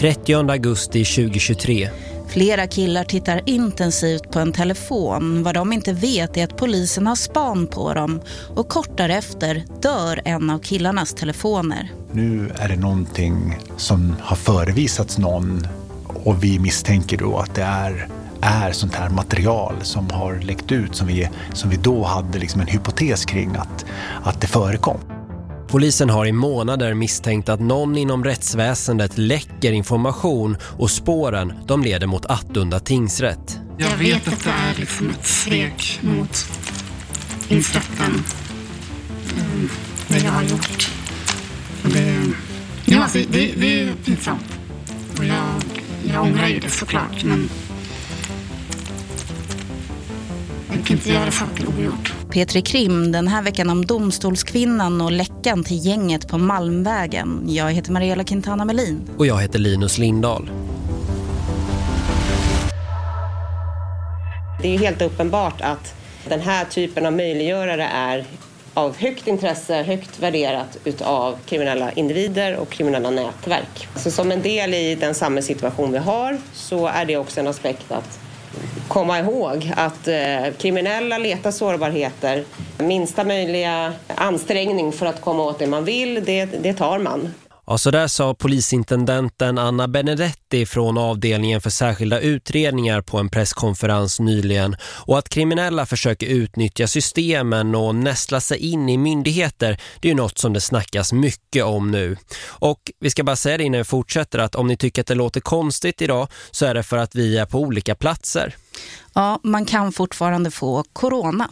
30 augusti 2023. Flera killar tittar intensivt på en telefon. Vad de inte vet är att polisen har span på dem. Och kort därefter dör en av killarnas telefoner. Nu är det någonting som har förevisats någon och vi misstänker då att det är, är sånt här material som har läckt ut som vi, som vi då hade liksom en hypotes kring att, att det förekom. Polisen har i månader misstänkt att någon inom rättsväsendet läcker information och spåren de leder mot Attunda tingsrätt. Jag vet att det är liksom ett svek mot tingsrätten. Mm, det jag har gjort. Det, ja, det, det, det är pinsamt. Och jag, jag ångrar ju det såklart. Men jag kan inte göra saker ogjort. Petri Krim den här veckan om domstolskvinnan och läckan till gänget på Malmvägen. Jag heter Mariella Quintana Melin. Och jag heter Linus Lindahl. Det är helt uppenbart att den här typen av möjliggörare är av högt intresse, högt värderat utav kriminella individer och kriminella nätverk. Så som en del i den samhällssituation vi har så är det också en aspekt att komma ihåg att eh, kriminella letar sårbarheter. Minsta möjliga ansträngning för att komma åt det man vill, det, det tar man. Ja, så där sa polisintendenten Anna Benedetti från avdelningen för särskilda utredningar på en presskonferens nyligen. Och att kriminella försöker utnyttja systemen och nästla sig in i myndigheter, det är ju något som det snackas mycket om nu. Och vi ska bara säga det innan vi fortsätter att om ni tycker att det låter konstigt idag så är det för att vi är på olika platser. Ja, man kan fortfarande få corona.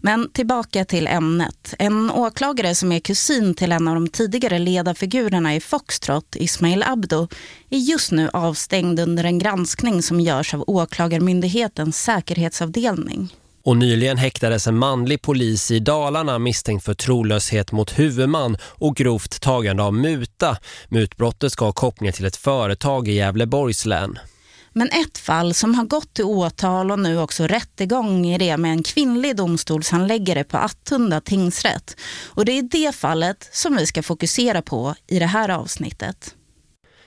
Men tillbaka till ämnet. En åklagare som är kusin till en av de tidigare ledarfigurerna i Foxtrot, Ismail Abdo, är just nu avstängd under en granskning som görs av åklagarmyndighetens säkerhetsavdelning. Och nyligen häktades en manlig polis i Dalarna misstänkt för trolöshet mot huvudman och grovt tagande av muta. Mutbrottet ska ha kopplingar till ett företag i Gävleborgs län. Men ett fall som har gått till åtal och nu också rättegång är det med en kvinnlig domstolshandläggare på Attunda tingsrätt. Och det är det fallet som vi ska fokusera på i det här avsnittet.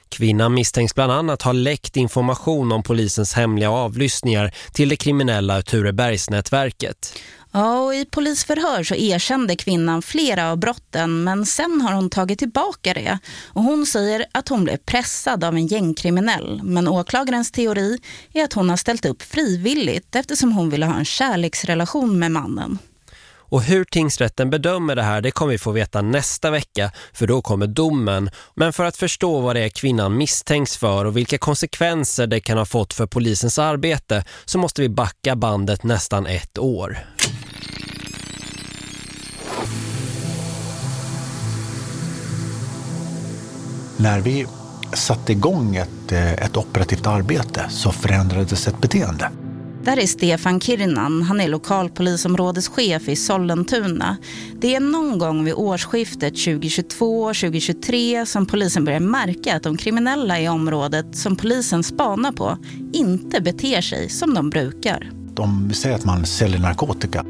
Kvinnan misstänks bland annat ha läckt information om polisens hemliga avlyssningar till det kriminella Turebergsnätverket. Ja, och i polisförhör så erkände kvinnan flera av brotten men sen har hon tagit tillbaka det. Och hon säger att hon blev pressad av en gängkriminell. Men åklagarens teori är att hon har ställt upp frivilligt eftersom hon ville ha en kärleksrelation med mannen. Och hur tingsrätten bedömer det här det kommer vi få veta nästa vecka för då kommer domen. Men för att förstå vad det är kvinnan misstänks för och vilka konsekvenser det kan ha fått för polisens arbete så måste vi backa bandet nästan ett år. När vi satte igång ett, eh, ett operativt arbete så förändrades ett beteende. Där är Stefan Kirnan, han är lokalpolisområdeschef i Sollentuna. Det är någon gång vid årsskiftet 2022-2023 som polisen börjar märka att de kriminella i området som polisen spanar på inte beter sig som de brukar. Om vi säger att man säljer narkotika,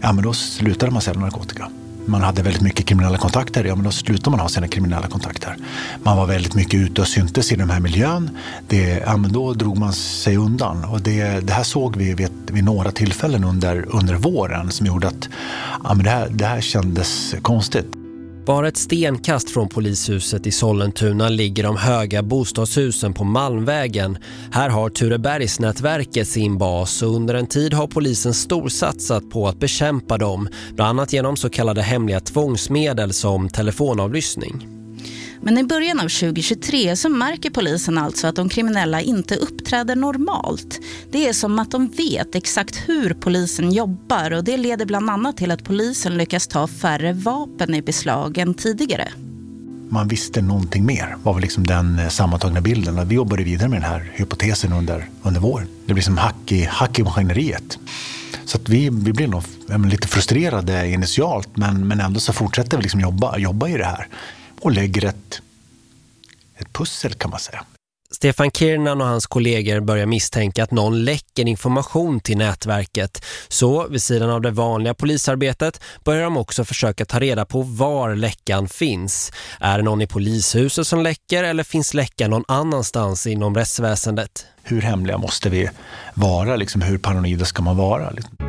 ja men då slutar man sälja narkotika man hade väldigt mycket kriminella kontakter, ja men då slutade man ha sina kriminella kontakter. Man var väldigt mycket ute och syntes i den här miljön. Det, ja, men då drog man sig undan. Och det, det här såg vi vid, vid, några tillfällen under, under våren som gjorde att ja, men det, här, det här kändes konstigt. Bara ett stenkast från polishuset i Sollentuna ligger de höga bostadshusen på Malmvägen. Här har Turebergsnätverket sin bas och under en tid har polisen storsatsat på att bekämpa dem. Bland annat genom så kallade hemliga tvångsmedel som telefonavlyssning. Men i början av 2023 så märker polisen alltså att de kriminella inte uppträder normalt. Det är som att de vet exakt hur polisen jobbar och det leder bland annat till att polisen lyckas ta färre vapen i beslag än tidigare. Man visste någonting mer, var väl liksom den eh, sammantagna bilden. Vi jobbade vidare med den här hypotesen under, under våren. Det blir som hack i, hack i maskineriet. Så att vi, vi blir nog lite frustrerade initialt men, men ändå så fortsätter vi liksom jobba, jobba i det här och lägger ett, ett pussel kan man säga. Stefan Kirnan och hans kollegor börjar misstänka att någon läcker information till nätverket. Så vid sidan av det vanliga polisarbetet börjar de också försöka ta reda på var läckan finns. Är det någon i polishuset som läcker eller finns läckan någon annanstans inom rättsväsendet? Hur hemliga måste vi vara? Liksom, hur paranoida ska man vara? Liksom?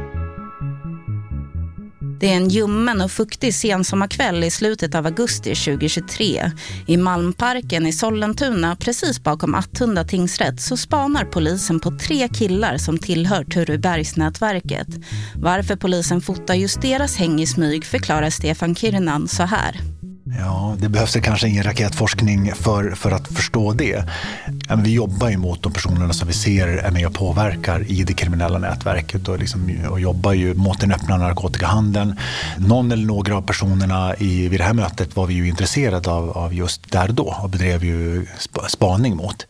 Det är en ljummen och fuktig sensommarkväll i slutet av augusti 2023. I Malmparken i Sollentuna, precis bakom Attunda tingsrätt, så spanar polisen på tre killar som tillhör Turubergsnätverket. Varför polisen fotar just deras häng i smyg förklarar Stefan Kirnan så här. Ja, det behövs kanske ingen raketforskning för, för att förstå det. Vi jobbar ju mot de personerna som vi ser är med och påverkar i det kriminella nätverket och, liksom, och jobbar ju mot den öppna narkotikahandeln. Någon eller några av personerna i, vid det här mötet var vi ju intresserade av, av just där då och bedrev ju spaning mot.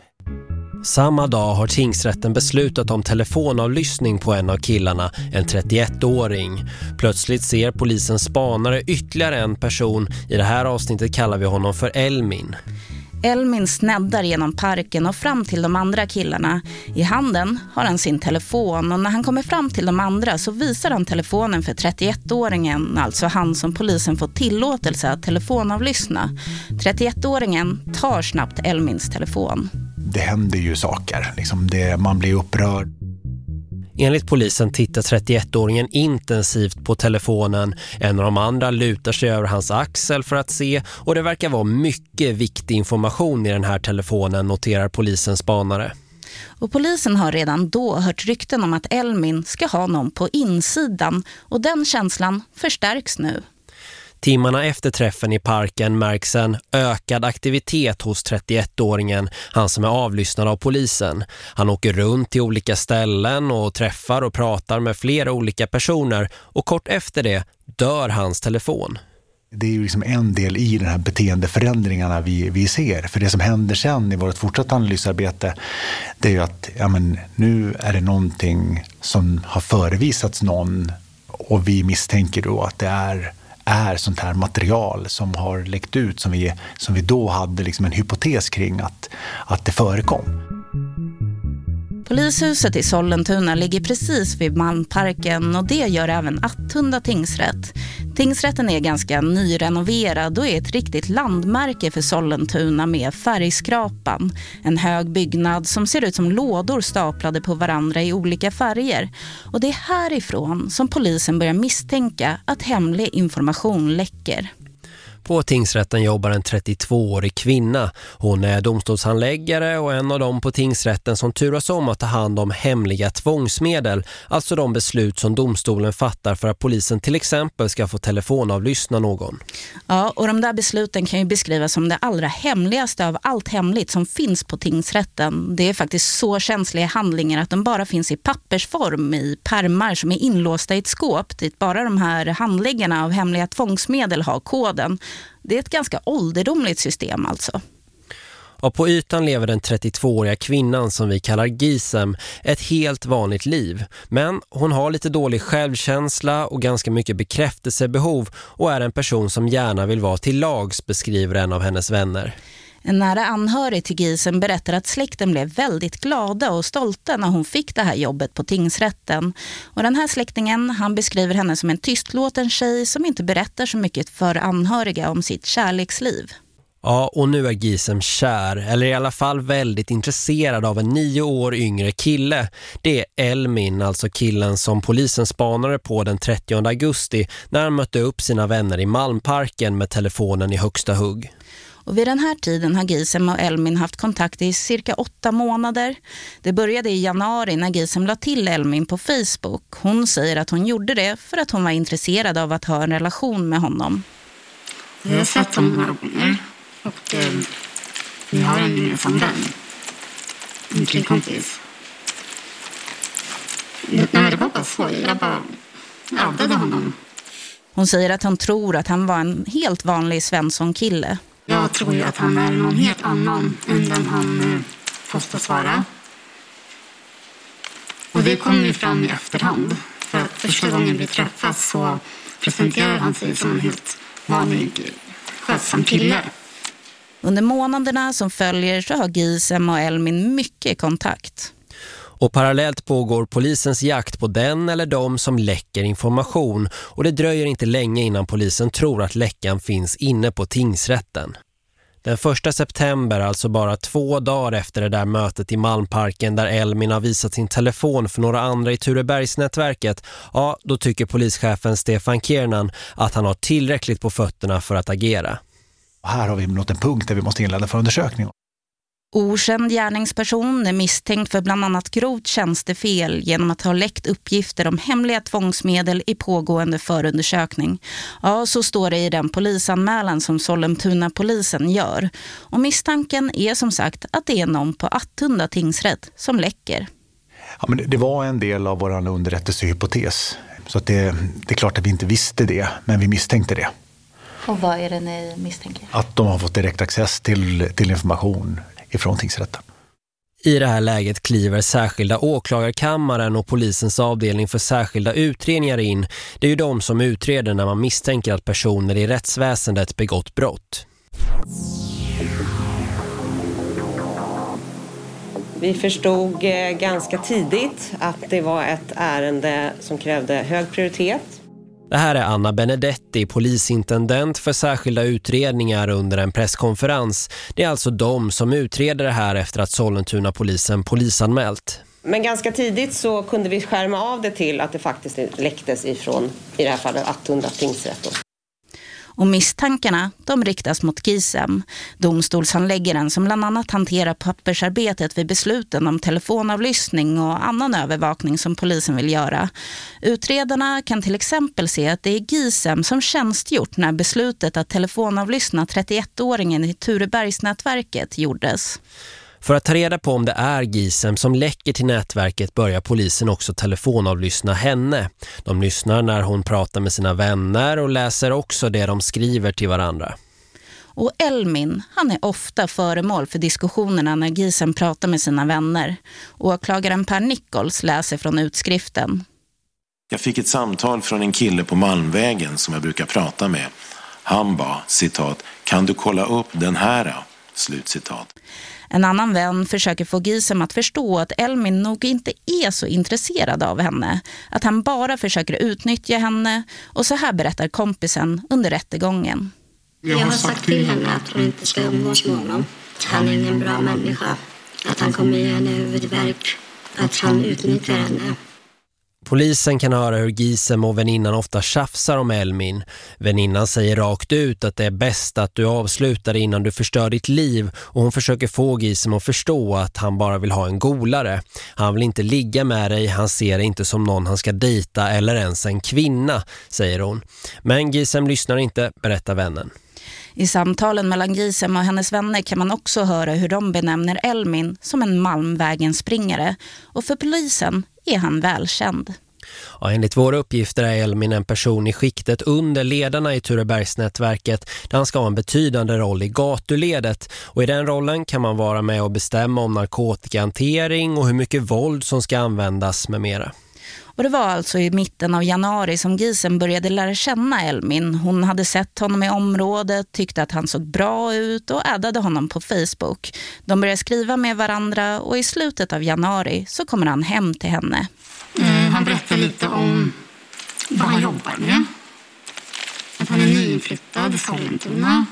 Samma dag har tingsrätten beslutat om telefonavlyssning på en av killarna, en 31-åring. Plötsligt ser polisen spanare ytterligare en person. I det här avsnittet kallar vi honom för Elmin. Elmin sneddar genom parken och fram till de andra killarna. I handen har han sin telefon och när han kommer fram till de andra så visar han telefonen för 31-åringen, alltså han som polisen fått tillåtelse att telefonavlyssna. 31-åringen tar snabbt Elmins telefon det händer ju saker. Liksom det, man blir upprörd. Enligt polisen tittar 31-åringen intensivt på telefonen. En av de andra lutar sig över hans axel för att se och det verkar vara mycket viktig information i den här telefonen, noterar polisens spanare. Och polisen har redan då hört rykten om att Elmin ska ha någon på insidan och den känslan förstärks nu. Timmarna efter träffen i parken märks en ökad aktivitet hos 31-åringen, han som är avlyssnad av polisen. Han åker runt till olika ställen och träffar och pratar med flera olika personer och kort efter det dör hans telefon. Det är ju liksom en del i den här beteendeförändringarna vi, vi ser. För det som händer sen i vårt fortsatta analysarbete det är ju att ja men, nu är det någonting som har förevisats någon och vi misstänker då att det är är sånt här material som har läckt ut som vi, som vi då hade liksom en hypotes kring att, att det förekom. Polishuset i Sollentuna ligger precis vid Malmparken och det gör även Attunda tingsrätt. Tingsrätten är ganska nyrenoverad och är ett riktigt landmärke för Sollentuna med färgskrapan. En hög byggnad som ser ut som lådor staplade på varandra i olika färger. Och det är härifrån som polisen börjar misstänka att hemlig information läcker. På tingsrätten jobbar en 32-årig kvinna. Hon är domstolshandläggare och en av dem på tingsrätten som turas om att ta hand om hemliga tvångsmedel. Alltså de beslut som domstolen fattar för att polisen till exempel ska få telefonavlyssna någon. Ja, och de där besluten kan ju beskrivas som det allra hemligaste av allt hemligt som finns på tingsrätten. Det är faktiskt så känsliga handlingar att de bara finns i pappersform i permar som är inlåsta i ett skåp dit bara de här handläggarna av hemliga tvångsmedel har koden. Det är ett ganska ålderdomligt system alltså. Och på ytan lever den 32-åriga kvinnan som vi kallar Gisem ett helt vanligt liv. Men hon har lite dålig självkänsla och ganska mycket bekräftelsebehov och är en person som gärna vill vara till lags, beskriver en av hennes vänner. En nära anhörig till Gisen berättar att släkten blev väldigt glada och stolta när hon fick det här jobbet på tingsrätten. Och den här släktingen han beskriver henne som en tystlåten tjej som inte berättar så mycket för anhöriga om sitt kärleksliv. Ja, och nu är Gisem kär, eller i alla fall väldigt intresserad av en nio år yngre kille. Det är Elmin, alltså killen som polisen spanade på den 30 augusti när han mötte upp sina vänner i Malmparken med telefonen i högsta hugg. Och vid den här tiden har Gisem och Elmin haft kontakt i cirka åtta månader. Det började i januari när Gisem la till Elmin på Facebook. Hon säger att hon gjorde det för att hon var intresserad av att ha en relation med honom. Jag har sett honom några gånger och eh, vi har en gemensam vän. En killkompis. Nej, det var bara så. Jag bara addade honom. Hon säger att hon tror att han var en helt vanlig Svensson-kille. Jag tror ju att han är någon helt annan än den han eh, påstås vara. Och det kommer ju fram i efterhand. För att första gången vi träffas så presenterar han sig som en helt vanlig, skötsam kille. Under månaderna som följer så har Gisem och Elmin mycket kontakt. Och parallellt pågår polisens jakt på den eller de som läcker information och det dröjer inte länge innan polisen tror att läckan finns inne på tingsrätten. Den första september, alltså bara två dagar efter det där mötet i Malmparken där Elmin har visat sin telefon för några andra i Turebergsnätverket, ja, då tycker polischefen Stefan Kiernan att han har tillräckligt på fötterna för att agera. Och här har vi nått en punkt där vi måste inleda förundersökning. Okänd gärningsperson är misstänkt för bland annat grovt tjänstefel genom att ha läckt uppgifter om hemliga tvångsmedel i pågående förundersökning. Ja, så står det i den polisanmälan som Sollentuna polisen gör. Och misstanken är som sagt att det är någon på Attunda tingsrätt som läcker. Ja, men det var en del av vår underrättelsehypotes. Så att det, det är klart att vi inte visste det, men vi misstänkte det. Och vad är det ni misstänker? Att de har fått direkt access till, till information ifrån tingsrätten. I det här läget kliver särskilda åklagarkammaren och polisens avdelning för särskilda utredningar in. Det är ju de som utreder när man misstänker att personer i rättsväsendet begått brott. Vi förstod eh, ganska tidigt att det var ett ärende som krävde hög prioritet. Det här är Anna Benedetti, polisintendent för särskilda utredningar under en presskonferens. Det är alltså de som utreder det här efter att Sollentuna polisen polisanmält. Men ganska tidigt så kunde vi skärma av det till att det faktiskt läcktes ifrån, i det här fallet, Attunda tingsrätt. Och misstankarna de riktas mot Gisem, domstolshandläggaren som bland annat hanterar pappersarbetet vid besluten om telefonavlyssning och annan övervakning som polisen vill göra. Utredarna kan till exempel se att det är Gisem som tjänstgjort när beslutet att telefonavlyssna 31-åringen i Turebergsnätverket gjordes. För att ta reda på om det är Gisem som läcker till nätverket börjar polisen också telefonavlyssna henne. De lyssnar när hon pratar med sina vänner och läser också det de skriver till varandra. Och Elmin, han är ofta föremål för diskussionerna när Gisem pratar med sina vänner. Åklagaren Per Nichols läser från utskriften. Jag fick ett samtal från en kille på Malmvägen som jag brukar prata med. Han ba, citat, kan du kolla upp den här? Slutcitat. En annan vän försöker få Gisem att förstå att Elmin nog inte är så intresserad av henne. Att han bara försöker utnyttja henne. Och så här berättar kompisen under rättegången. Jag har sagt till henne att hon inte ska umgås med honom. Han är ingen bra människa. Att han kommer ge henne huvudvärk. Att han utnyttjar henne. Polisen kan höra hur Gisem och väninnan ofta tjafsar om Elmin. Väninnan säger rakt ut att det är bäst att du avslutar innan du förstör ditt liv och hon försöker få Gisem att förstå att han bara vill ha en golare. Han vill inte ligga med dig, han ser dig inte som någon han ska dejta eller ens en kvinna, säger hon. Men Gisem lyssnar inte, berättar vännen. I samtalen mellan Gisem och hennes vänner kan man också höra hur de benämner Elmin som en Malmvägen-springare. Och för polisen är han välkänd. Ja, enligt våra uppgifter är Elmin en person i skiktet under ledarna i Turebergsnätverket där han ska ha en betydande roll i gatuledet och i den rollen kan man vara med och bestämma om narkotikahantering och hur mycket våld som ska användas med mera. Och det var alltså i mitten av januari som Gisen började lära känna Elmin. Hon hade sett honom i området, tyckte att han såg bra ut och addade honom på Facebook. De började skriva med varandra och i slutet av januari så kommer han hem till henne. Mm, han berättar lite om vad han jobbar med. Att han är nyinflyttad i Sollentuna.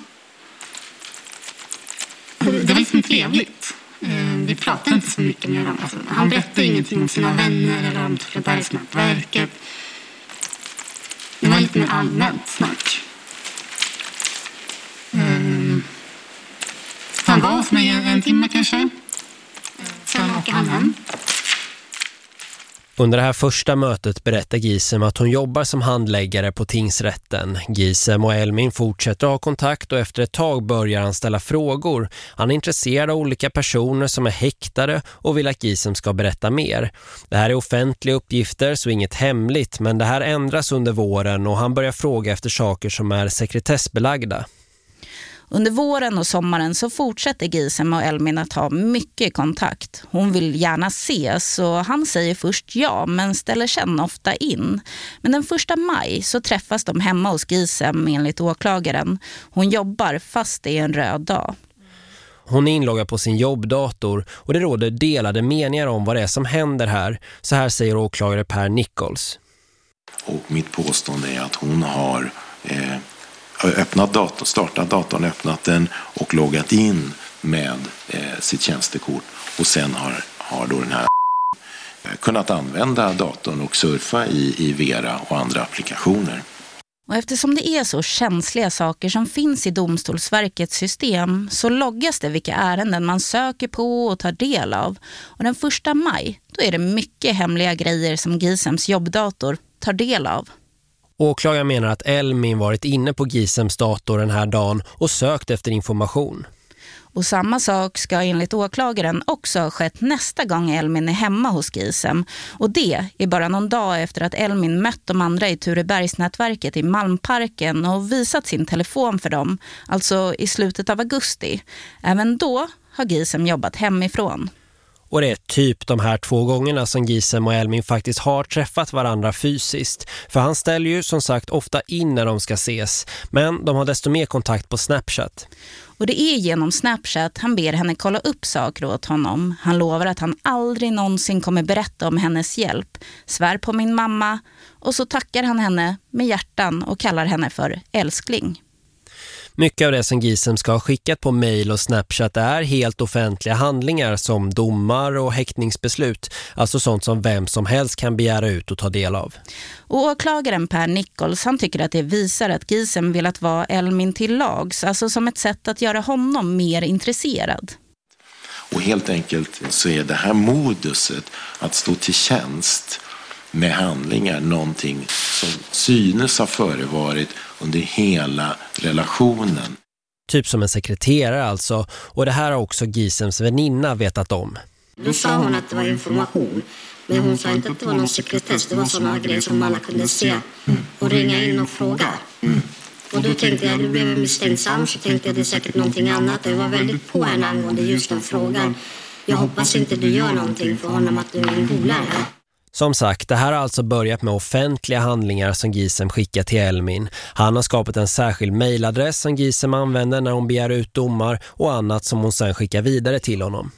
Det var liksom trevligt. Vi pratade inte så mycket med varandra. Alltså, han berättade ingenting om sina vänner eller om Turebergsnätverket. Det var lite mer allmänt snack. Um, han var hos mig en, en timme kanske. Sen åker han hem. Under det här första mötet berättar Gisem att hon jobbar som handläggare på tingsrätten. Gisem och Elmin fortsätter ha kontakt och efter ett tag börjar han ställa frågor. Han är intresserad av olika personer som är häktade och vill att Gisem ska berätta mer. Det här är offentliga uppgifter så inget hemligt men det här ändras under våren och han börjar fråga efter saker som är sekretessbelagda. Under våren och sommaren så fortsätter Gisem och Elmin att ha mycket kontakt. Hon vill gärna ses och han säger först ja men ställer sen ofta in. Men den första maj så träffas de hemma hos Gisem enligt åklagaren. Hon jobbar fast det är en röd dag. Hon är inloggad på sin jobbdator och det råder delade meningar om vad det är som händer här. Så här säger åklagare Per Nichols. Och mitt påstående är att hon har eh, öppnat datorn, startat datorn, öppnat den och loggat in med eh, sitt tjänstekort. Och sen har, har då den här eh, kunnat använda datorn och surfa i, i Vera och andra applikationer. Och eftersom det är så känsliga saker som finns i Domstolsverkets system så loggas det vilka ärenden man söker på och tar del av. Och den första maj då är det mycket hemliga grejer som Gisems jobbdator tar del av. Åklagaren menar att Elmin varit inne på Gisems dator den här dagen och sökt efter information. Och samma sak ska enligt åklagaren också ha skett nästa gång Elmin är hemma hos Gisem. Och det är bara någon dag efter att Elmin mött de andra i Turebergsnätverket i Malmparken och visat sin telefon för dem, alltså i slutet av augusti. Även då har Gisem jobbat hemifrån. Och det är typ de här två gångerna som Gisem och Elmin faktiskt har träffat varandra fysiskt. För han ställer ju som sagt ofta in när de ska ses. Men de har desto mer kontakt på Snapchat. Och det är genom Snapchat han ber henne kolla upp saker åt honom. Han lovar att han aldrig någonsin kommer berätta om hennes hjälp. Svär på min mamma. Och så tackar han henne med hjärtan och kallar henne för älskling. Mycket av det som Gisem ska ha skickat på mail och Snapchat är helt offentliga handlingar som domar och häktningsbeslut. Alltså sånt som vem som helst kan begära ut och ta del av. Och åklagaren Per Nichols han tycker att det visar att Gisem vill att vara Elmin till lags. Alltså som ett sätt att göra honom mer intresserad. Och helt enkelt så är det här moduset att stå till tjänst med handlingar någonting som synes ha förevarit under hela relationen. Typ som en sekreterare alltså. Och det här har också Gisems väninna vetat om. Då sa hon att det var information. Men hon sa inte att det var någon sekretess. Det var sådana grejer som alla kunde se och ringa in och fråga. Och då tänkte jag, då blev jag misstänksam. Så tänkte jag det är säkert någonting annat. Jag var väldigt på henne angående just den frågan. Jag hoppas inte du gör någonting för honom att du är en polare. Som sagt, det här har alltså börjat med offentliga handlingar som Gisem skickar till Elmin. Han har skapat en särskild mejladress som Gisem använder när hon begär ut domar och annat som hon sen skickar vidare till honom.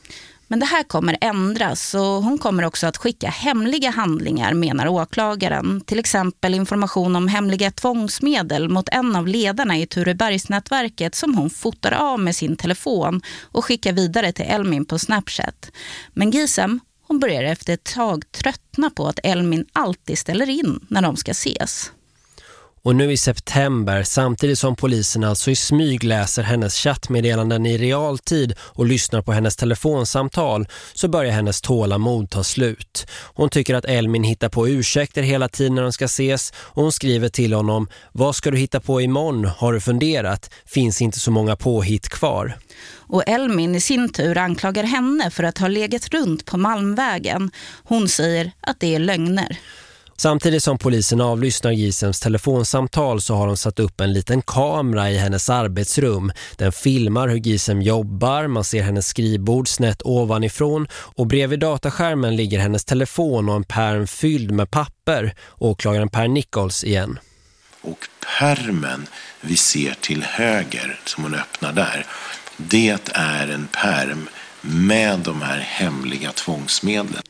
Men det här kommer ändras och hon kommer också att skicka hemliga handlingar menar åklagaren. Till exempel information om hemliga tvångsmedel mot en av ledarna i Turebergsnätverket som hon fotar av med sin telefon och skickar vidare till Elmin på Snapchat. Men Gisem hon börjar efter ett tag tröttna på att Elmin alltid ställer in när de ska ses. Och nu i september, samtidigt som polisen alltså i smyg läser hennes chattmeddelanden i realtid och lyssnar på hennes telefonsamtal så börjar hennes tålamod ta slut. Hon tycker att Elmin hittar på ursäkter hela tiden när de ska ses och hon skriver till honom Vad ska du hitta på imorgon? Har du funderat? Finns inte så många påhitt kvar. Och Elmin i sin tur anklagar henne för att ha legat runt på Malmvägen. Hon säger att det är lögner. Samtidigt som polisen avlyssnar Gisems telefonsamtal så har de satt upp en liten kamera i hennes arbetsrum. Den filmar hur Gisem jobbar, man ser hennes skrivbord snett ovanifrån och bredvid dataskärmen ligger hennes telefon och en pärm fylld med papper. Åklagaren Per Nichols igen. Och permen vi ser till höger som hon öppnar där, det är en perm med de här hemliga tvångsmedlen.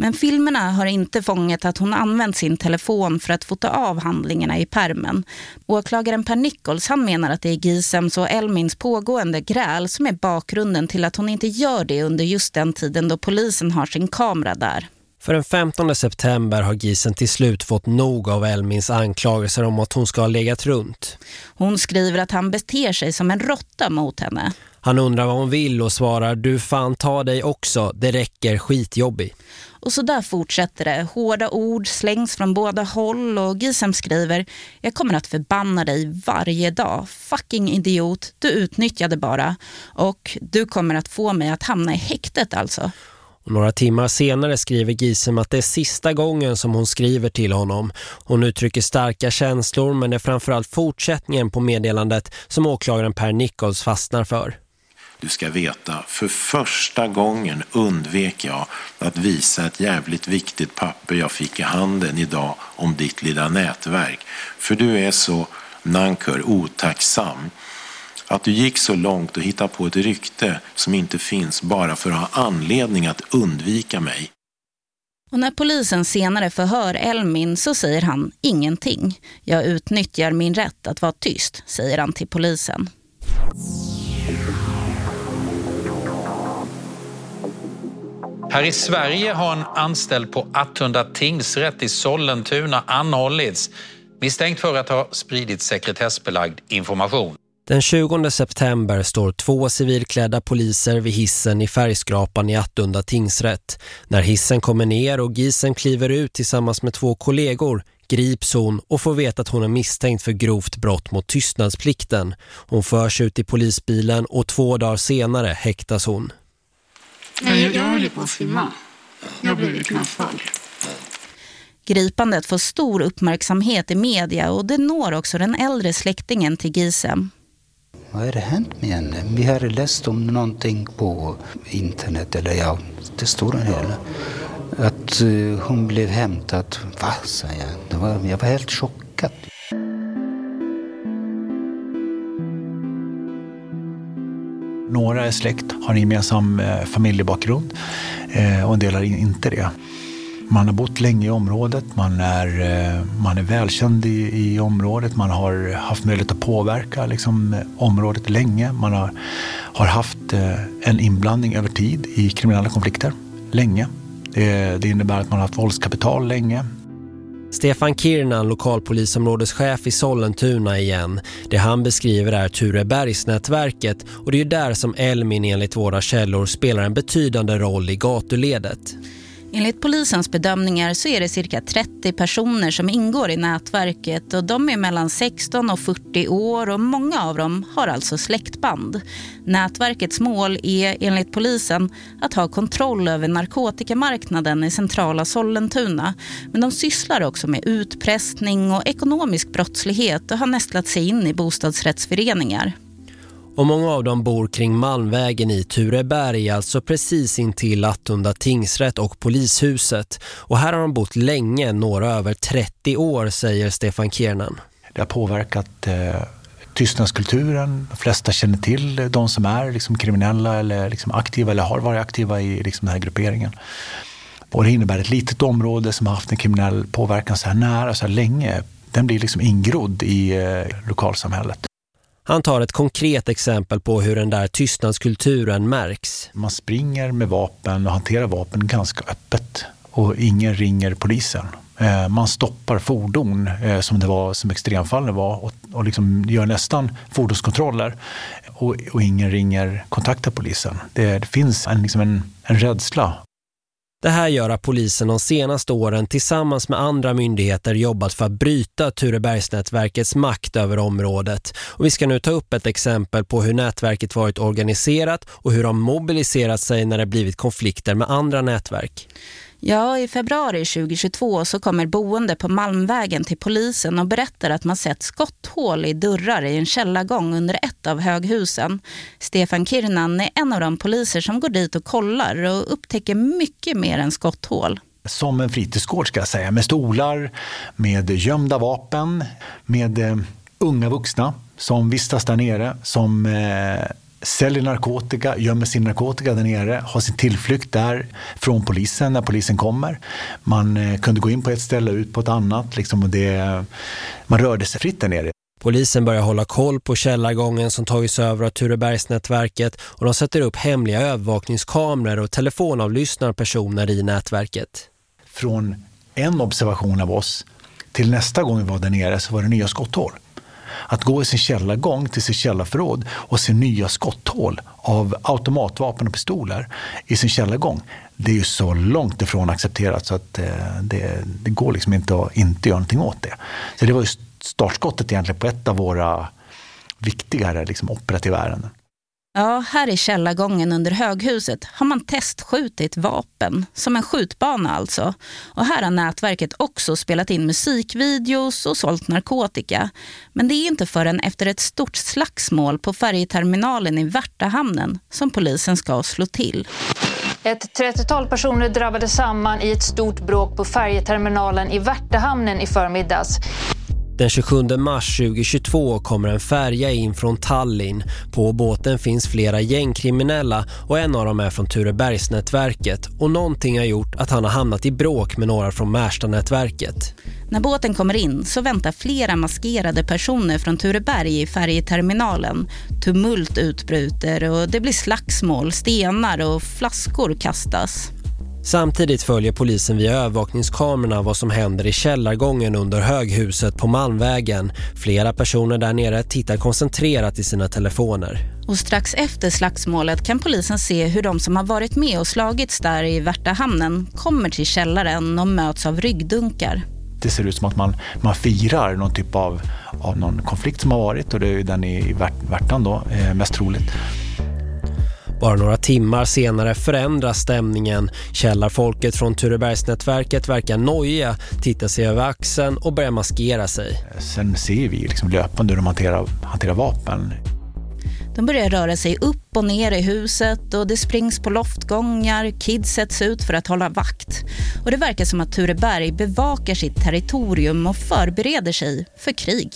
Men filmerna har inte fångat att hon använt sin telefon för att fota av handlingarna i permen. Åklagaren Per Nichols han menar att det är Gisems och Elmins pågående gräl som är bakgrunden till att hon inte gör det under just den tiden då polisen har sin kamera där. För den 15 september har Gisen till slut fått nog av Elmins anklagelser om att hon ska ha legat runt. Hon skriver att han beter sig som en råtta mot henne. Han undrar vad hon vill och svarar du fan ta dig också, det räcker skitjobbig. Och så där fortsätter det. Hårda ord slängs från båda håll och Gisem skriver Jag kommer att förbanna dig varje dag. Fucking idiot, du utnyttjade bara. Och du kommer att få mig att hamna i häktet alltså. Och några timmar senare skriver Gisem att det är sista gången som hon skriver till honom. Hon uttrycker starka känslor men det är framförallt fortsättningen på meddelandet som åklagaren Per Nichols fastnar för. Du ska veta, för första gången undvek jag att visa ett jävligt viktigt papper jag fick i handen idag om ditt lilla nätverk. För du är så, Nankur, otacksam Att du gick så långt och hittade på ett rykte som inte finns bara för att ha anledning att undvika mig. Och när polisen senare förhör Elmin så säger han ingenting. Jag utnyttjar min rätt att vara tyst, säger han till polisen. Här i Sverige har en anställd på Attunda tingsrätt i Sollentuna anhållits misstänkt för att ha spridit sekretessbelagd information. Den 20 september står två civilklädda poliser vid hissen i färgskrapan i Attunda tingsrätt. När hissen kommer ner och Gisen kliver ut tillsammans med två kollegor grips hon och får veta att hon är misstänkt för grovt brott mot tystnadsplikten. Hon förs ut i polisbilen och två dagar senare häktas hon. Jag, jag håller på att svimma. Jag blev knappad. Gripandet får stor uppmärksamhet i media och det når också den äldre släktingen till Gisem. Vad är det hänt med henne? Vi har läst om någonting på internet, eller ja, det står en hel. Att uh, hon blev hämtad. Va, sa jag. Det var, jag var helt chockad. Några är släkt, har en gemensam eh, familjebakgrund eh, och en del har inte det. Man har bott länge i området, man är, eh, man är välkänd i, i området, man har haft möjlighet att påverka liksom, området länge. Man har, har haft en inblandning över tid i kriminella konflikter länge. Det, det innebär att man har haft våldskapital länge. Stefan Kirnan, lokalpolisområdeschef i Sollentuna igen. Det han beskriver är Turebergsnätverket och det är där som Elmin enligt våra källor spelar en betydande roll i gatuledet. Enligt polisens bedömningar så är det cirka 30 personer som ingår i nätverket och de är mellan 16 och 40 år och många av dem har alltså släktband. Nätverkets mål är enligt polisen att ha kontroll över narkotikamarknaden i centrala Sollentuna. Men de sysslar också med utpressning och ekonomisk brottslighet och har nästlat sig in i bostadsrättsföreningar. Och många av dem bor kring Malmvägen i Tureberg, alltså precis intill Attunda tingsrätt och polishuset. Och här har de bott länge, några över 30 år, säger Stefan Kiernan. Det har påverkat eh, tystnadskulturen. De flesta känner till de som är liksom, kriminella eller liksom, aktiva eller har varit aktiva i liksom, den här grupperingen. Och det innebär ett litet område som har haft en kriminell påverkan så här nära, så här länge. Den blir liksom ingrodd i eh, lokalsamhället. Han tar ett konkret exempel på hur den där tystnadskulturen märks. Man springer med vapen och hanterar vapen ganska öppet och ingen ringer polisen. Eh, man stoppar fordon eh, som det var som extremfallen var och, och liksom gör nästan fordonskontroller och, och ingen ringer kontakta polisen. Det, det finns en, liksom en, en rädsla det här gör att polisen de senaste åren tillsammans med andra myndigheter jobbat för att bryta Turebergsnätverkets makt över området. Och vi ska nu ta upp ett exempel på hur nätverket varit organiserat och hur de mobiliserat sig när det blivit konflikter med andra nätverk. Ja, i februari 2022 så kommer boende på Malmvägen till polisen och berättar att man sett skotthål i dörrar i en källargång under ett av höghusen. Stefan Kirnan är en av de poliser som går dit och kollar och upptäcker mycket mer än skotthål. Som en fritidsgård ska jag säga, med stolar, med gömda vapen, med eh, unga vuxna som vistas där nere, som eh, säljer narkotika, gömmer sin narkotika där nere, har sin tillflykt där från polisen när polisen kommer. Man eh, kunde gå in på ett ställe och ut på ett annat. Liksom, och det, man rörde sig fritt där nere. Polisen börjar hålla koll på källargången som tagits över av Turebergsnätverket och de sätter upp hemliga övervakningskameror och telefonavlyssnar personer i nätverket. Från en observation av oss till nästa gång vi var där nere så var det nya skotthål. Att gå i sin källargång till sitt källarförråd och se nya skotthål av automatvapen och pistoler i sin källargång. Det är ju så långt ifrån accepterat så att eh, det, det går liksom inte att inte göra någonting åt det. Så det var ju startskottet egentligen på ett av våra viktigare liksom, operativa ärenden. Ja, här i källargången under höghuset har man testskjutit vapen, som en skjutbana alltså. Och här har nätverket också spelat in musikvideos och sålt narkotika. Men det är inte förrän efter ett stort slagsmål på färjeterminalen i Värtahamnen som polisen ska slå till. Ett 30-tal personer drabbade samman i ett stort bråk på färjeterminalen i Värtahamnen i förmiddags. Den 27 mars 2022 kommer en färja in från Tallinn. På båten finns flera gängkriminella och en av dem är från Turebergsnätverket. Och någonting har gjort att han har hamnat i bråk med några från Märstanätverket. När båten kommer in så väntar flera maskerade personer från Tureberg i färjeterminalen. Tumult utbryter och det blir slagsmål, stenar och flaskor kastas. Samtidigt följer polisen via övervakningskamerorna vad som händer i källargången under höghuset på Malmvägen. Flera personer där nere tittar koncentrerat i sina telefoner. Och strax efter slagsmålet kan polisen se hur de som har varit med och slagits där i Värtahamnen kommer till källaren och möts av ryggdunkar. Det ser ut som att man, man firar någon typ av, av någon konflikt som har varit och det är ju den i Värtan då, eh, mest troligt. Bara några timmar senare förändras stämningen. Källarfolket från Turebergsnätverket verkar noja, tittar sig över axeln och börjar maskera sig. Sen ser vi liksom löpande hur de hanterar, hanterar vapen. De börjar röra sig upp och ner i huset och det springs på loftgångar, kids sätts ut för att hålla vakt. Och det verkar som att Tureberg bevakar sitt territorium och förbereder sig för krig.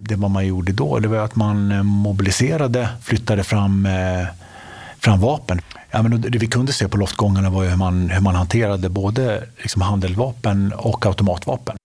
Det vad man gjorde då det var att man mobiliserade, flyttade fram eh, fram vapen. Ja, men det vi kunde se på loftgångarna var hur man, hur man hanterade både liksom handeldvapen och automatvapen.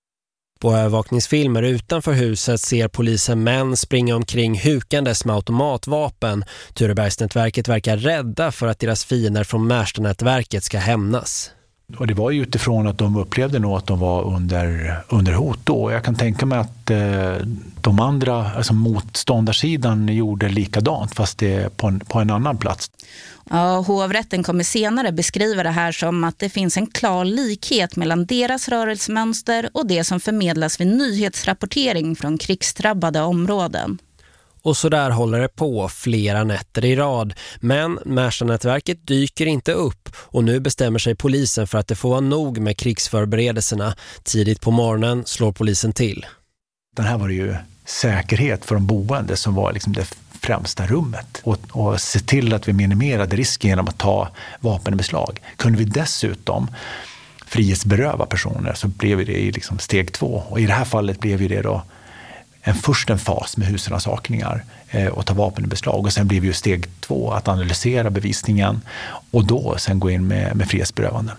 På övervakningsfilmer utanför huset ser polisen män springa omkring hukandes med automatvapen. Turebergsnätverket verkar rädda för att deras fiender från Märsta-nätverket ska hämnas. Och det var ju utifrån att de upplevde nog att de var under, under hot då. Jag kan tänka mig att eh, de andra, alltså motståndarsidan gjorde likadant fast det på en, på en annan plats. Ja, hovrätten kommer senare beskriva det här som att det finns en klar likhet mellan deras rörelsemönster och det som förmedlas vid nyhetsrapportering från krigsdrabbade områden. Och så där håller det på flera nätter i rad. Men Märsta-nätverket dyker inte upp och nu bestämmer sig polisen för att det får vara nog med krigsförberedelserna. Tidigt på morgonen slår polisen till. Den här var det ju säkerhet för de boende som var liksom det främsta rummet. Och, och se till att vi minimerade risken genom att ta vapen i beslag. Kunde vi dessutom frihetsberöva personer så blev det liksom steg två. Och i det här fallet blev det då en, först en fas med husrannsakningar eh, och ta vapen i beslag. Och sen blev ju steg två att analysera bevisningen och då sen gå in med, med frihetsberövanden.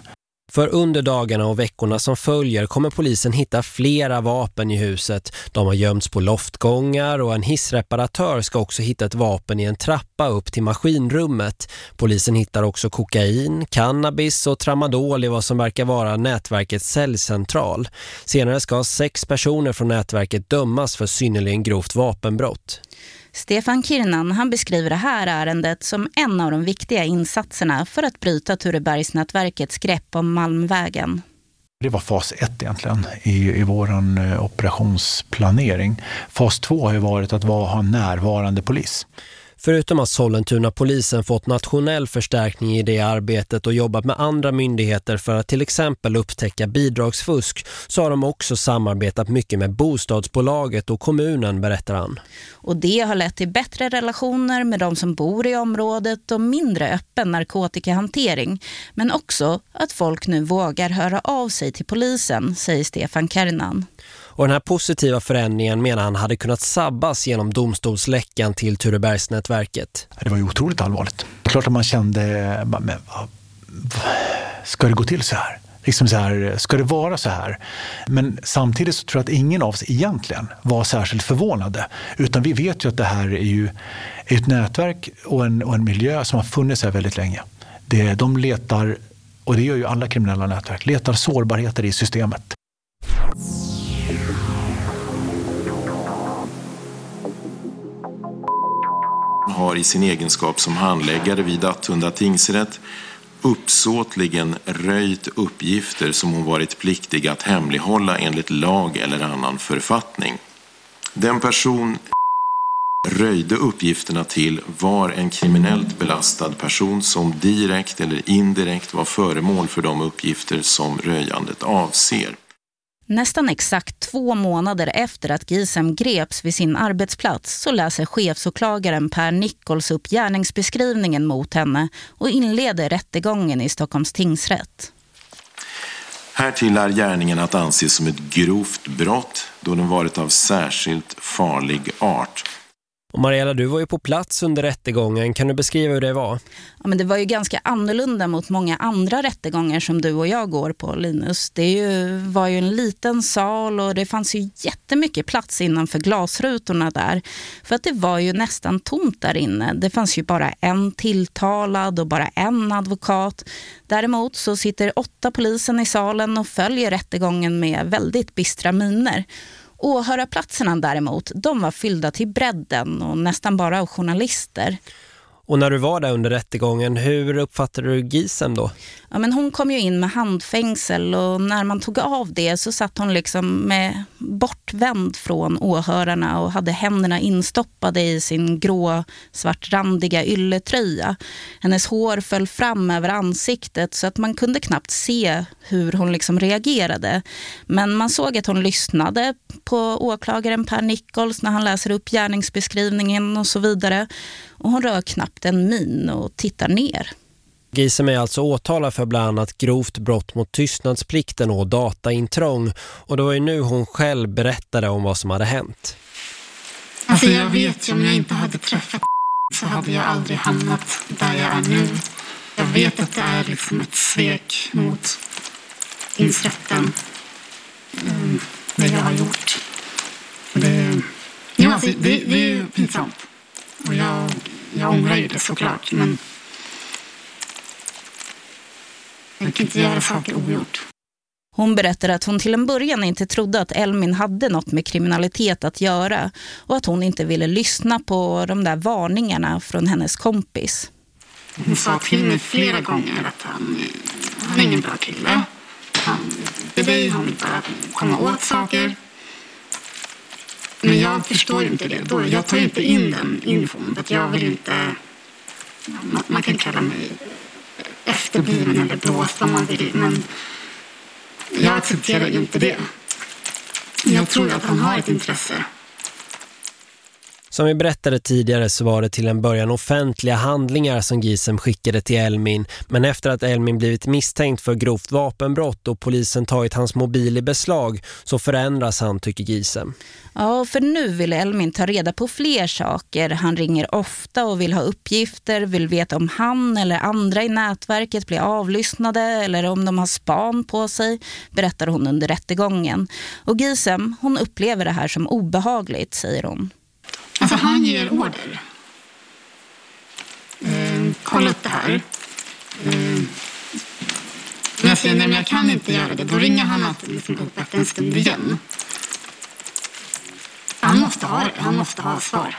För under dagarna och veckorna som följer kommer polisen hitta flera vapen i huset. De har gömts på loftgångar och en hissreparatör ska också hitta ett vapen i en trappa upp till maskinrummet. Polisen hittar också kokain, cannabis och tramadol i vad som verkar vara nätverkets säljcentral. Senare ska sex personer från nätverket dömas för synnerligen grovt vapenbrott. Stefan Kirnan han beskriver det här ärendet som en av de viktiga insatserna för att bryta Turebergsnätverkets grepp om Malmvägen. Det var fas ett egentligen i, i vår eh, operationsplanering. Fas två har ju varit att vara, ha närvarande polis. Förutom att Sollentuna-polisen fått nationell förstärkning i det arbetet och jobbat med andra myndigheter för att till exempel upptäcka bidragsfusk så har de också samarbetat mycket med bostadsbolaget och kommunen, berättar han. Och det har lett till bättre relationer med de som bor i området och mindre öppen narkotikahantering. Men också att folk nu vågar höra av sig till polisen, säger Stefan Kernan. Och den här positiva förändringen menar han hade kunnat sabbas genom domstolsläckan till Turebergsnätverket. Det var ju otroligt allvarligt. Klart att man kände, men, ska det gå till så här? Liksom så här, ska det vara så här? Men samtidigt så tror jag att ingen av oss egentligen var särskilt förvånade. Utan vi vet ju att det här är ju ett nätverk och en, och en miljö som har funnits här väldigt länge. Det, de letar, och det gör ju alla kriminella nätverk, letar sårbarheter i systemet. Har i sin egenskap som handläggare vid Attunda tingsrätt uppsåtligen röjt uppgifter som hon varit pliktig att hemlighålla enligt lag eller annan författning. Den person röjde uppgifterna till var en kriminellt belastad person som direkt eller indirekt var föremål för de uppgifter som röjandet avser. Nästan exakt två månader efter att Gisem greps vid sin arbetsplats så läser chefsåklagaren Per Nichols upp gärningsbeskrivningen mot henne och inleder rättegången i Stockholms tingsrätt. Härtill är gärningen att anses som ett grovt brott då den varit av särskilt farlig art. Och Mariella, du var ju på plats under rättegången. Kan du beskriva hur det var? Ja, men det var ju ganska annorlunda mot många andra rättegångar som du och jag går på, Linus. Det ju, var ju en liten sal och det fanns ju jättemycket plats innanför glasrutorna där. För att det var ju nästan tomt där inne. Det fanns ju bara en tilltalad och bara en advokat. Däremot så sitter åtta polisen i salen och följer rättegången med väldigt bistra miner. Åhörarplatserna däremot, de var fyllda till bredden och nästan bara av journalister. Och när du var där under rättegången, hur uppfattade du Gisem då? Ja, men hon kom ju in med handfängsel och när man tog av det så satt hon liksom med bortvänd från åhörarna och hade händerna instoppade i sin grå svartrandiga ylletröja. Hennes hår föll fram över ansiktet så att man kunde knappt se hur hon liksom reagerade. Men man såg att hon lyssnade på åklagaren Per Nichols när han läser upp gärningsbeskrivningen och så vidare. Och hon rör knappt en min och tittar ner. Gisem är alltså åtalad för bland annat grovt brott mot tystnadsplikten och dataintrång. Och det var ju nu hon själv berättade om vad som hade hänt. Alltså jag vet ju om jag inte hade träffat så hade jag aldrig hamnat där jag är nu. Jag vet att det är liksom ett svek mot tingsrätten. Mm, det jag har gjort. Det, ja, alltså, det, det är ju pinsamt. Och jag, jag ångrar ju det såklart. Men jag kan inte göra saker ogjort. Hon berättar att hon till en början inte trodde att Elmin hade något med kriminalitet att göra och att hon inte ville lyssna på de där varningarna från hennes kompis. Hon sa till mig flera gånger att han, han är ingen bra kille. Han är dig, han vill bara komma åt saker. Men jag förstår inte det då. Jag tar inte in den infon. Att jag vill inte... Man kan kalla mig efterbliven eller blåst om man vill. Men jag accepterar inte det. Jag tror att han har ett intresse. Som vi berättade tidigare så var det till en början offentliga handlingar som Gisem skickade till Elmin. Men efter att Elmin blivit misstänkt för grovt vapenbrott och polisen tagit hans mobil i beslag så förändras han, tycker Gisem. Ja, för nu vill Elmin ta reda på fler saker. Han ringer ofta och vill ha uppgifter, vill veta om han eller andra i nätverket blir avlyssnade eller om de har span på sig, berättar hon under rättegången. Och Gisem, hon upplever det här som obehagligt, säger hon. Alltså han ger order. Eh, kolla upp det här. Eh, när jag säger nej men jag kan inte göra det, då ringer han alltid liksom upp efter en stund igen. Han måste ha han måste ha svar.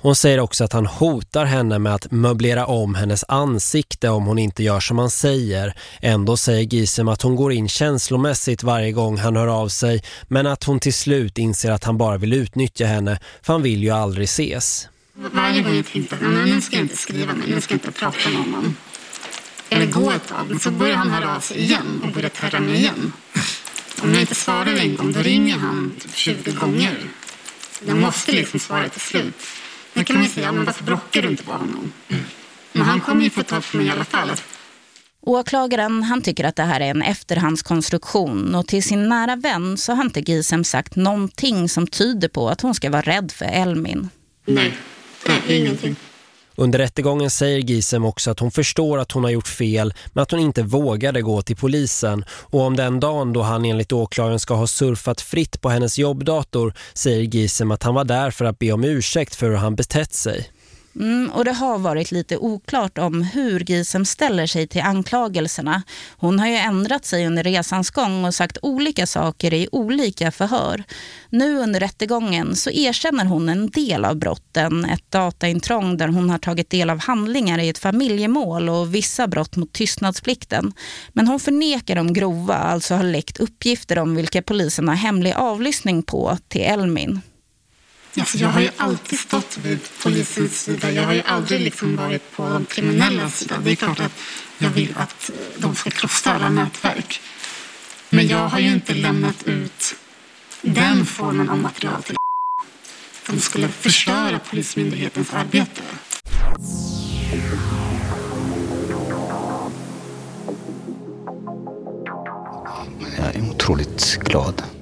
Hon säger också att han hotar henne med att möblera om hennes ansikte om hon inte gör som han säger. Ändå säger Gisem att hon går in känslomässigt varje gång han hör av sig men att hon till slut inser att han bara vill utnyttja henne för han vill ju aldrig ses. Varje gång jag tänkte att nu ska jag inte skriva mig, nu ska jag inte prata med honom. Eller gå ett tag, så börjar han höra av sig igen och börjar terra mig igen. Om jag inte svarar en gång, då ringer han typ 20 gånger. Jag måste liksom svara till slut. Då kan man ju säga, men varför bråckar du inte på honom? Men han kommer ju få tag på mig i alla fall. Åklagaren han tycker att det här är en efterhandskonstruktion och till sin nära vän så har inte Gisem sagt någonting som tyder på att hon ska vara rädd för Elmin. Nej, det är ingenting. Under rättegången säger Gisem också att hon förstår att hon har gjort fel men att hon inte vågade gå till polisen. Och om den dagen då han enligt åklagaren ska ha surfat fritt på hennes jobbdator säger Gisem att han var där för att be om ursäkt för hur han betett sig. Mm, och det har varit lite oklart om hur Gisem ställer sig till anklagelserna. Hon har ju ändrat sig under resans gång och sagt olika saker i olika förhör. Nu under rättegången så erkänner hon en del av brotten, ett dataintrång där hon har tagit del av handlingar i ett familjemål och vissa brott mot tystnadsplikten. Men hon förnekar de grova, alltså har läckt uppgifter om vilka polisen har hemlig avlyssning på till Elmin. Alltså jag har ju alltid stått vid polisens sida. Jag har ju aldrig liksom varit på de kriminella sida. Det är klart att jag vill att de ska krossa alla nätverk. Men jag har ju inte lämnat ut den formen av material till som skulle förstöra Polismyndighetens arbete. otroligt glad.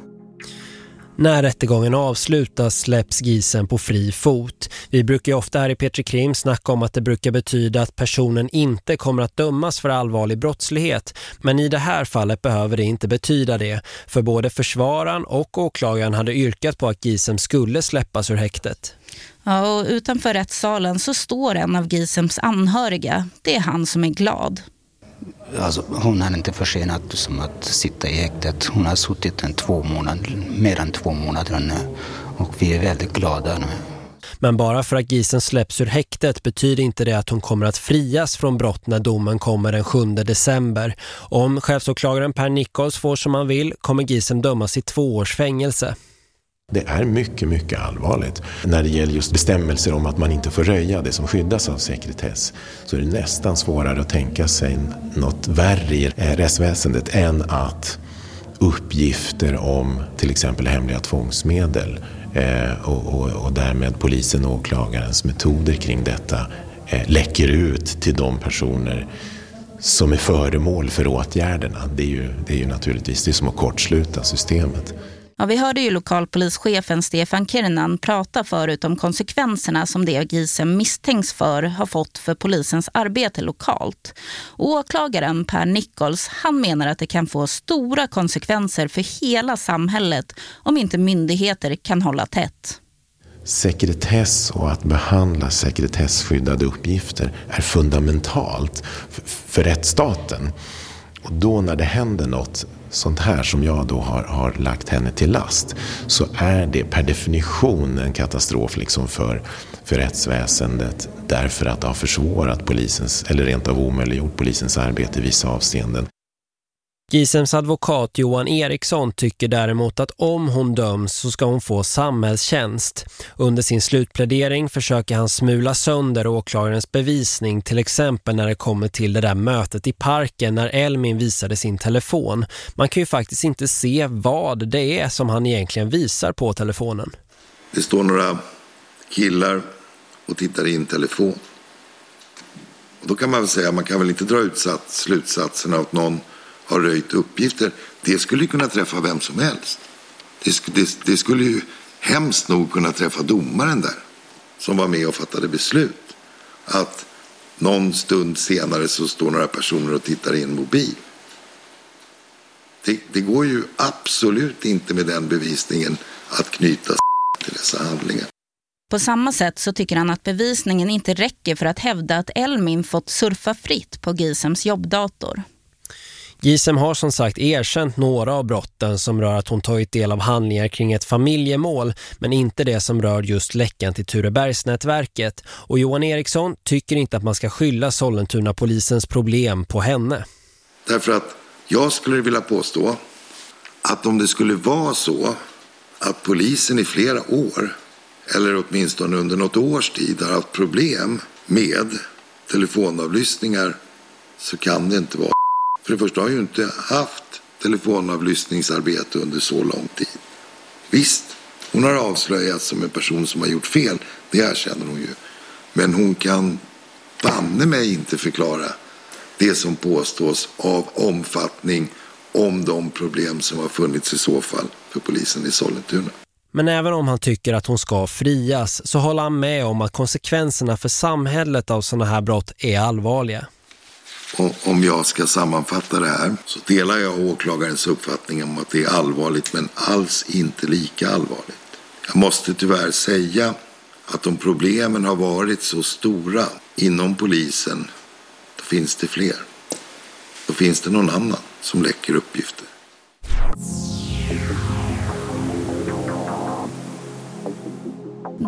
När rättegången avslutas släpps Gisen på fri fot. Vi brukar ju ofta här i Petri Krim snacka om att det brukar betyda att personen inte kommer att dömas för allvarlig brottslighet. Men i det här fallet behöver det inte betyda det. För både försvararen och åklagaren hade yrkat på att gisen skulle släppas ur häktet. Ja, och utanför rättssalen så står en av Gisems anhöriga. Det är han som är glad. Alltså, hon har inte försenat som att sitta i häktet. Hon har suttit en två månader, mer än två månader nu. Och vi är väldigt glada nu. Men bara för att Gisen släpps ur häktet betyder inte det att hon kommer att frias från brott när domen kommer den 7 december. Om chefsåklagaren Per Nichols får som han vill kommer Gisen dömas i två års fängelse. Det är mycket, mycket allvarligt. När det gäller just bestämmelser om att man inte får röja det som skyddas av sekretess så är det nästan svårare att tänka sig något värre i rättsväsendet än att uppgifter om till exempel hemliga tvångsmedel eh, och, och, och, därmed polisen och åklagarens metoder kring detta eh, läcker ut till de personer som är föremål för åtgärderna. Det är ju, det är ju naturligtvis det är som att kortsluta systemet. Ja, vi hörde ju lokalpolischefen Stefan Kirnan prata förut om konsekvenserna som det Gisem misstänks för har fått för polisens arbete lokalt. Och åklagaren Per Nichols han menar att det kan få stora konsekvenser för hela samhället om inte myndigheter kan hålla tätt. Sekretess och att behandla sekretesskyddade uppgifter är fundamentalt för rättsstaten. Och då när det händer något sånt här som jag då har, har lagt henne till last så är det per definition en katastrof liksom för, för rättsväsendet därför att det har försvårat polisens, eller rent av omöjliggjort polisens arbete i vissa avseenden. Gisems advokat Johan Eriksson tycker däremot att om hon döms så ska hon få samhällstjänst. Under sin slutplädering försöker han smula sönder åklagarens bevisning till exempel när det kommer till det där mötet i parken när Elmin visade sin telefon. Man kan ju faktiskt inte se vad det är som han egentligen visar på telefonen. Det står några killar och tittar in telefon. Och då kan man väl säga, att man kan väl inte dra ut slutsatsen av att någon har röjt uppgifter. Det skulle kunna träffa vem som helst. Det, det, det skulle ju hemskt nog kunna träffa domaren där som var med och fattade beslut. Att någon stund senare så står några personer och tittar i en mobil. Det, det går ju absolut inte med den bevisningen att knyta till dessa handlingar. På samma sätt så tycker han att bevisningen inte räcker för att hävda att Elmin fått surfa fritt på Gisems jobbdator. Gisem har som sagt erkänt några av brotten som rör att hon tagit del av handlingar kring ett familjemål men inte det som rör just läckan till Turebergsnätverket. Och Johan Eriksson tycker inte att man ska skylla Sollentuna polisens problem på henne. Därför att jag skulle vilja påstå att om det skulle vara så att polisen i flera år eller åtminstone under något års tid har haft problem med telefonavlyssningar så kan det inte vara för det första har ju inte haft telefonavlyssningsarbete under så lång tid. Visst, hon har avslöjats som en person som har gjort fel. Det erkänner hon ju. Men hon kan banne mig inte förklara det som påstås av omfattning om de problem som har funnits i så fall för polisen i Sollentuna. Men även om han tycker att hon ska frias så håller han med om att konsekvenserna för samhället av sådana här brott är allvarliga om jag ska sammanfatta det här så delar jag åklagarens uppfattning om att det är allvarligt men alls inte lika allvarligt. Jag måste tyvärr säga att om problemen har varit så stora inom polisen då finns det fler. Då finns det någon annan som läcker uppgifter.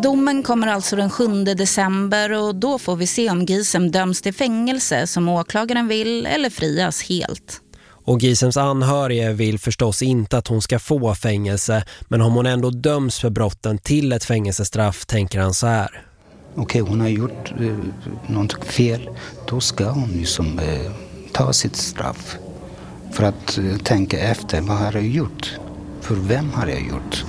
Domen kommer alltså den 7 december och då får vi se om Gisem döms till fängelse som åklagaren vill eller frias helt. Och Gisems anhöriga vill förstås inte att hon ska få fängelse men om hon ändå döms för brotten till ett fängelsestraff tänker han så här. Okej, okay, hon har gjort eh, något fel. Då ska hon ju som, eh, ta sitt straff. För att eh, tänka efter, vad har jag gjort? För vem har jag gjort?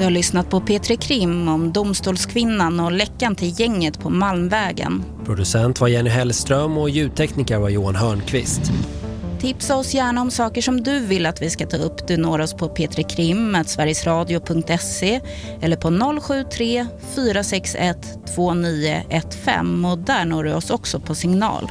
Du har lyssnat på Petri Krim om domstolskvinnan och läckan till gänget på Malmvägen. Producent var Jenny Hellström och ljudtekniker var Johan Hörnqvist. Tipsa oss gärna om saker som du vill att vi ska ta upp. Du når oss på p3krim.sverigesradio.se eller på 073 461 2915 och där når du oss också på signal.